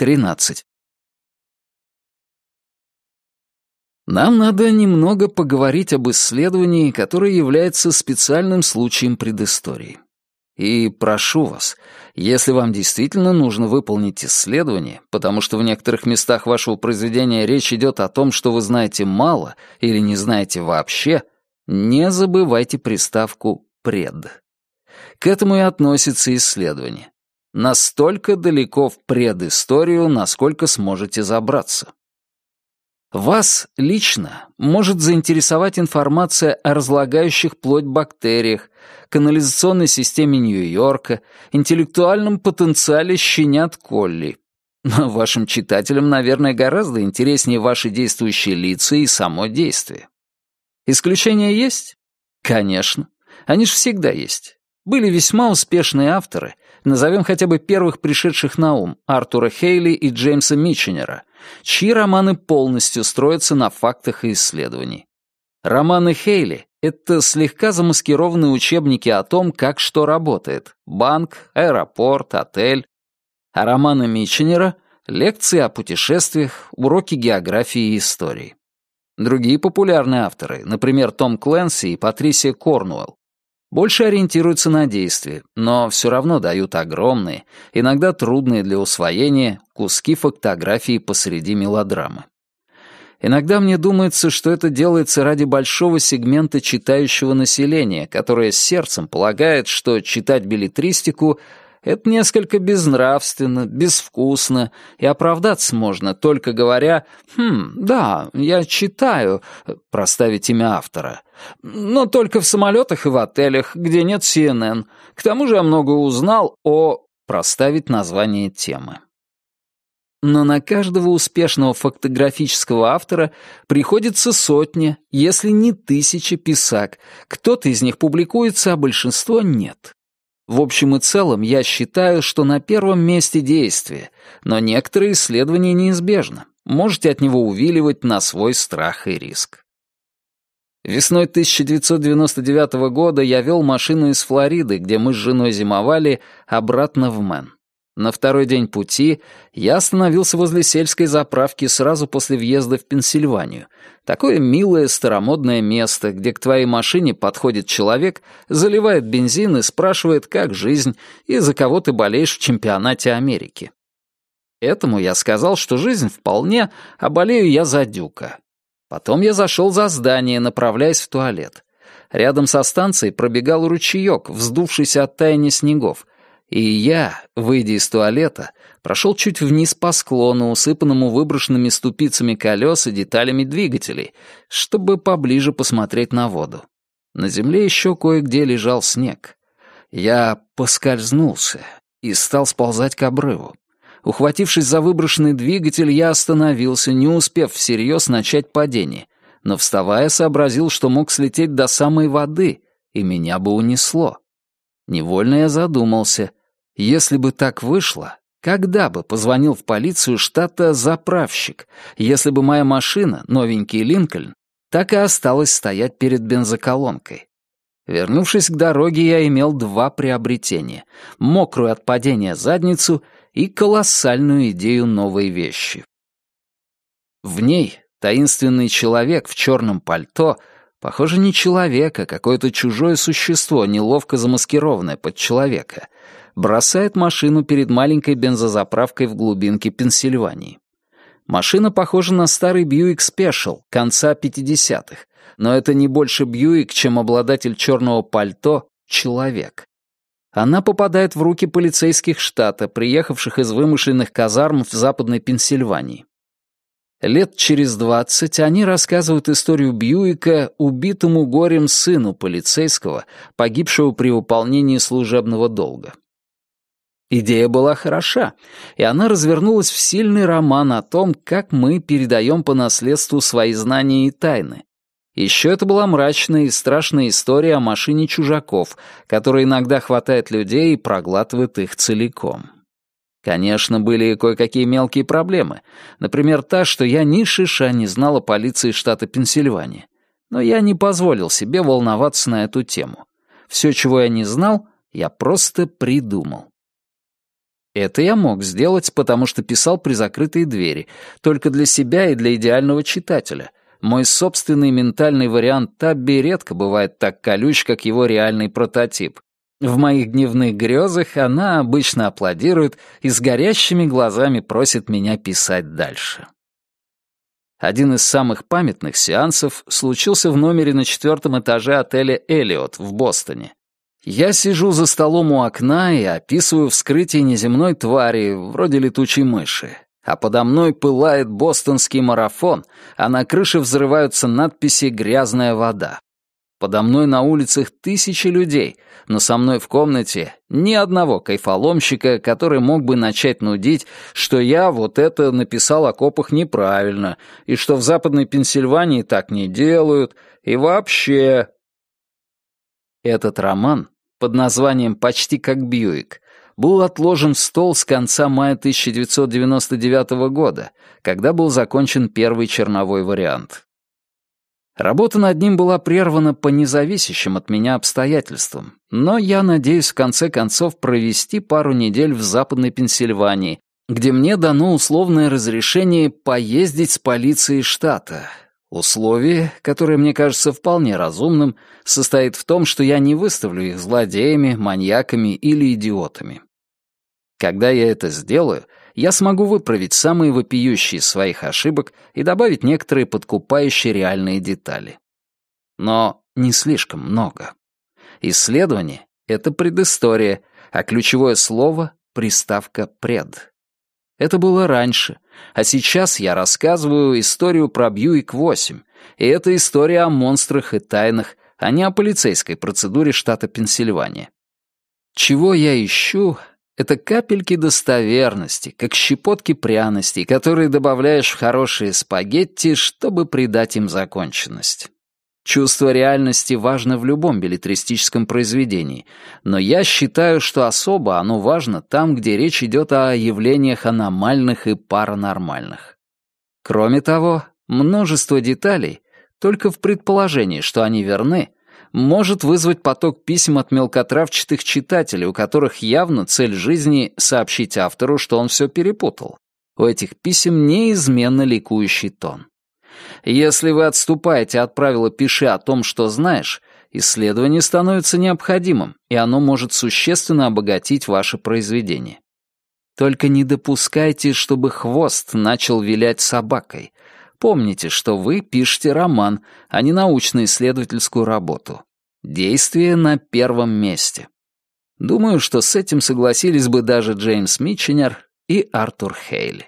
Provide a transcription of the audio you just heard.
13. Нам надо немного поговорить об исследовании, которое является специальным случаем предыстории. И прошу вас, если вам действительно нужно выполнить исследование, потому что в некоторых местах вашего произведения речь идет о том, что вы знаете мало или не знаете вообще, не забывайте приставку «пред». К этому и относится исследование. Настолько далеко в предысторию, насколько сможете забраться. Вас лично может заинтересовать информация о разлагающих плоть бактериях, канализационной системе Нью-Йорка, интеллектуальном потенциале щенят Колли. Но вашим читателям, наверное, гораздо интереснее ваши действующие лица и само действие. Исключения есть? Конечно. Они же всегда есть. Были весьма успешные авторы, назовем хотя бы первых пришедших на ум, Артура Хейли и Джеймса Митченера, чьи романы полностью строятся на фактах и исследований. Романы Хейли — это слегка замаскированные учебники о том, как что работает — банк, аэропорт, отель. А романы Митченера — лекции о путешествиях, уроки географии и истории. Другие популярные авторы, например, Том Кленси и Патрисия Корнуэлл, больше ориентируются на действие, но все равно дают огромные, иногда трудные для усвоения, куски фактографии посреди мелодрамы. Иногда мне думается, что это делается ради большого сегмента читающего населения, которое сердцем полагает, что читать билетристику это несколько безнравственно, безвкусно, и оправдаться можно, только говоря «Хм, да, я читаю», проставить имя автора. Но только в самолетах и в отелях, где нет CNN. К тому же я много узнал о... проставить название темы. Но на каждого успешного фотографического автора приходится сотня, если не тысяча писак. Кто-то из них публикуется, а большинство нет. В общем и целом, я считаю, что на первом месте действие, но некоторые исследования неизбежны. Можете от него увиливать на свой страх и риск. Весной 1999 года я вел машину из Флориды, где мы с женой зимовали, обратно в Мэн. На второй день пути я остановился возле сельской заправки сразу после въезда в Пенсильванию. Такое милое старомодное место, где к твоей машине подходит человек, заливает бензин и спрашивает, как жизнь и за кого ты болеешь в чемпионате Америки. Этому я сказал, что жизнь вполне, а болею я за Дюка. Потом я зашел за здание, направляясь в туалет. Рядом со станцией пробегал ручеек, вздувшийся от таяния снегов, и я, выйдя из туалета, прошел чуть вниз по склону, усыпанному выброшенными ступицами колес и деталями двигателей, чтобы поближе посмотреть на воду. На земле еще кое-где лежал снег. Я поскользнулся и стал сползать к обрыву. Ухватившись за выброшенный двигатель, я остановился, не успев всерьез начать падение, но, вставая, сообразил, что мог слететь до самой воды, и меня бы унесло. Невольно я задумался — если бы так вышло, когда бы позвонил в полицию штата заправщик, если бы моя машина, новенький Линкольн, так и осталась стоять перед бензоколонкой? Вернувшись к дороге, я имел два приобретения — мокрую от падения задницу и колоссальную идею новой вещи. В ней таинственный человек в черном пальто, похоже, не человек, а какое-то чужое существо, неловко замаскированное под человека — бросает машину перед маленькой бензозаправкой в глубинке Пенсильвании. Машина похожа на старый Buick Special конца 50-х, но это не больше Бьюик, чем обладатель черного пальто — человек. Она попадает в руки полицейских штата, приехавших из вымышленных казарм в Западной Пенсильвании. Лет через двадцать они рассказывают историю Бьюика убитому горем сыну полицейского, погибшего при выполнении служебного долга. Идея была хороша, и она развернулась в сильный роман о том, как мы передаем по наследству свои знания и тайны. Еще это была мрачная и страшная история о машине чужаков, которая иногда хватает людей и проглатывает их целиком. Конечно, были кое-какие мелкие проблемы. Например, та, что я ни шиша не знал о полиции штата Пенсильвания. Но я не позволил себе волноваться на эту тему. Все, чего я не знал, я просто придумал. Это я мог сделать, потому что писал при закрытой двери, только для себя и для идеального читателя. Мой собственный ментальный вариант Табби редко бывает так колюч, как его реальный прототип. В моих дневных грезах она обычно аплодирует и с горящими глазами просит меня писать дальше. Один из самых памятных сеансов случился в номере на четвертом этаже отеля «Эллиот» в Бостоне. Я сижу за столом у окна и описываю вскрытие неземной твари, вроде летучей мыши. А подо мной пылает бостонский марафон, а на крыше взрываются надписи «Грязная вода». Подо мной на улицах тысячи людей, но со мной в комнате ни одного кайфоломщика, который мог бы начать нудить, что я вот это написал о копах неправильно, и что в Западной Пенсильвании так не делают, и вообще этот роман под названием «Почти как Бьюик» был отложен в стол с конца мая 1999 года, когда был закончен первый черновой вариант. Работа над ним была прервана по независящим от меня обстоятельствам, но я надеюсь в конце концов провести пару недель в Западной Пенсильвании, где мне дано условное разрешение поездить с полицией штата, Условие, которое мне кажется вполне разумным, состоит в том, что я не выставлю их злодеями, маньяками или идиотами. Когда я это сделаю, я смогу выправить самые вопиющие своих ошибок и добавить некоторые подкупающие реальные детали. Но не слишком много. Исследование — это предыстория, а ключевое слово — приставка «пред». Это было раньше, а сейчас я рассказываю историю про Бьюик-8, и это история о монстрах и тайнах, а не о полицейской процедуре штата Пенсильвания. Чего я ищу, это капельки достоверности, как щепотки пряностей, которые добавляешь в хорошие спагетти, чтобы придать им законченность. Чувство реальности важно в любом билетристическом произведении, но я считаю, что особо оно важно там, где речь идет о явлениях аномальных и паранормальных. Кроме того, множество деталей, только в предположении, что они верны, может вызвать поток писем от мелкотравчатых читателей, у которых явно цель жизни — сообщить автору, что он все перепутал. У этих писем неизменно ликующий тон. Если вы отступаете от правила «пиши о том, что знаешь», исследование становится необходимым, и оно может существенно обогатить ваше произведение. Только не допускайте, чтобы хвост начал вилять собакой. Помните, что вы пишете роман, а не научно-исследовательскую работу. Действие на первом месте. Думаю, что с этим согласились бы даже Джеймс Митченер и Артур Хейли.